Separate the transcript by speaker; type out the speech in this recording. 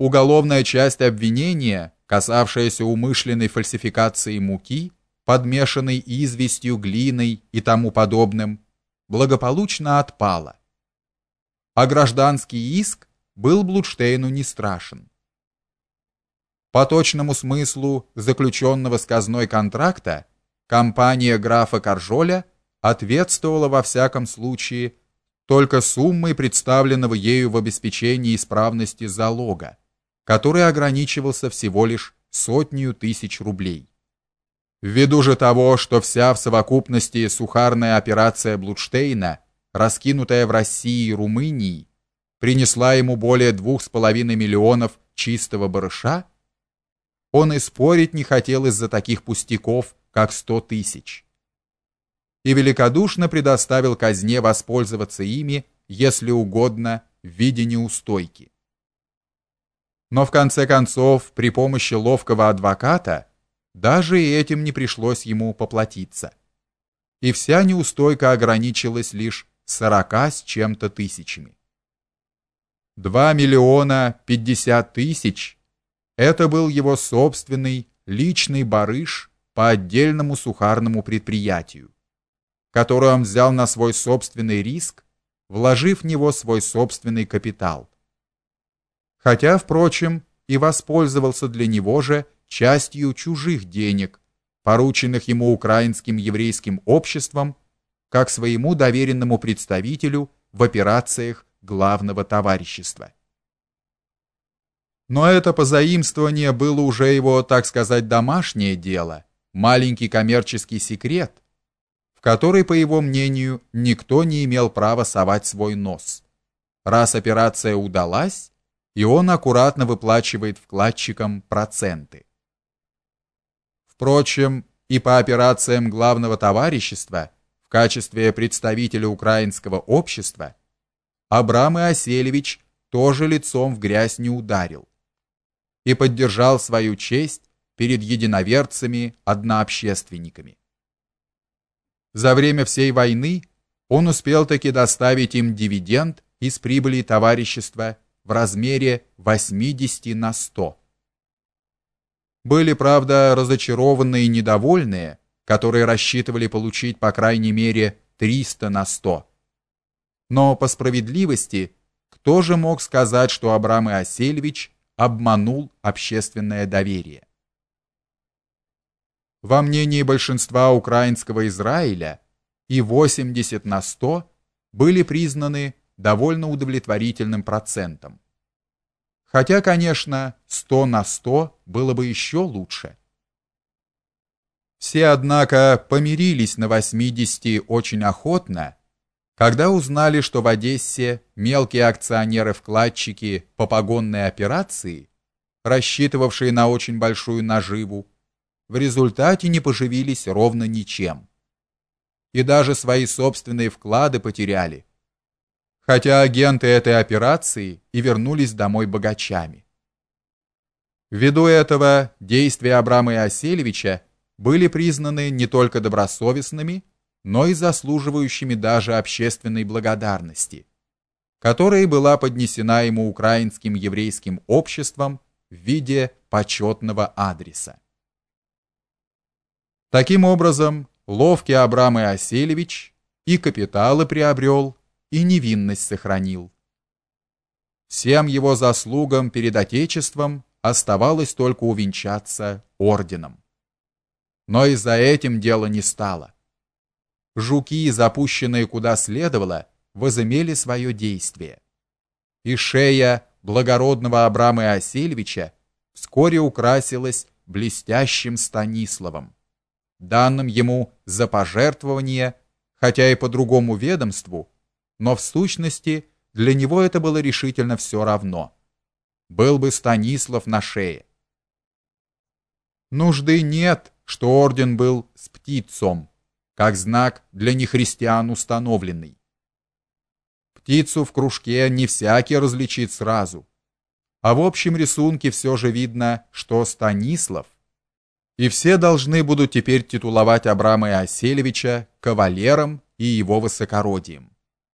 Speaker 1: Уголовная часть обвинения, касавшаяся умышленной фальсификации муки, подмешанной известью, глиной и тому подобным, благополучно отпала. А гражданский иск был Блудштейну не страшен. По точному смыслу заключенного с казной контракта компания графа Каржоля ответствовала во всяком случае только суммой представленного ею в обеспечении исправности залога, который ограничивался всего лишь сотней тысяч рублей. Ввиду же того, что вся в совокупности сухарная операция Блудштейна, раскинутая в России и Румынии, принесла ему более двух с половиной миллионов чистого барыша, он и спорить не хотел из-за таких пустяков, как сто тысяч. И великодушно предоставил казне воспользоваться ими, если угодно, в виде неустойки. Но в конце концов, при помощи ловкого адвоката, даже и этим не пришлось ему поплатиться. И вся неустойка ограничилась лишь сорока с чем-то тысячами. Два миллиона пятьдесят тысяч это был его собственный личный барыш по отдельному сухарному предприятию, который он взял на свой собственный риск, вложив в него свой собственный капитал. Хотя, впрочем, и воспользовался для него же частью чужих денег, порученных ему украинским еврейским обществом, как своему доверенному представителю в операциях главного товарищества. Но это позаимствование было уже его, так сказать, домашнее дело, маленький коммерческий секрет, в который, по его мнению, никто не имел права совать свой нос. Раз операция удалась, и он аккуратно выплачивает вкладчикам проценты. Впрочем, и по операциям главного товарищества в качестве представителя украинского общества Абрам Иоселевич тоже лицом в грязь не ударил и поддержал свою честь перед единоверцами, однообщественниками. За время всей войны он успел таки доставить им дивиденд из прибыли товарищества в размере 80 на 100. Были, правда, разочарованные и недовольные, которые рассчитывали получить по крайней мере 300 на 100. Но по справедливости, кто же мог сказать, что Абрам Иосельевич обманул общественное доверие. Во мнении большинства украинского Израиля и 80 на 100 были признаны довольно удовлетворительным процентом. Хотя, конечно, 100 на 100 было бы еще лучше. Все, однако, помирились на 80 очень охотно, когда узнали, что в Одессе мелкие акционеры-вкладчики по погонной операции, рассчитывавшие на очень большую наживу, в результате не поживились ровно ничем. И даже свои собственные вклады потеряли. Хотя агенты этой операции и вернулись домой богачами. Ввиду этого действия Абрама Иоселевича были признаны не только добросовестными, но и заслуживающими даже общественной благодарности, которая была поднесена ему украинским еврейским обществом в виде почетного адреса. Таким образом, ловкий Абрам Иоселевич и капиталы приобрел, и невинность сохранил. Всем его заслугам перед Отечеством оставалось только увенчаться орденом. Но и за этим дело не стало жуки, запущенные куда следовало, возымели свое действие. И шея благородного Абрама Иосельевича вскоре украсилась блестящим Станиславом, данным ему за пожертвование, хотя и по другому ведомству, но в сущности для него это было решительно все равно. Был бы Станислав на шее. Нужды нет, что орден был с птицом, как знак для нехристиан установленный. Птицу в кружке не всякий различит сразу. А в общем рисунке все же видно, что Станислав. И все должны будут теперь титуловать Абрама Иоселевича кавалером и его высокородием.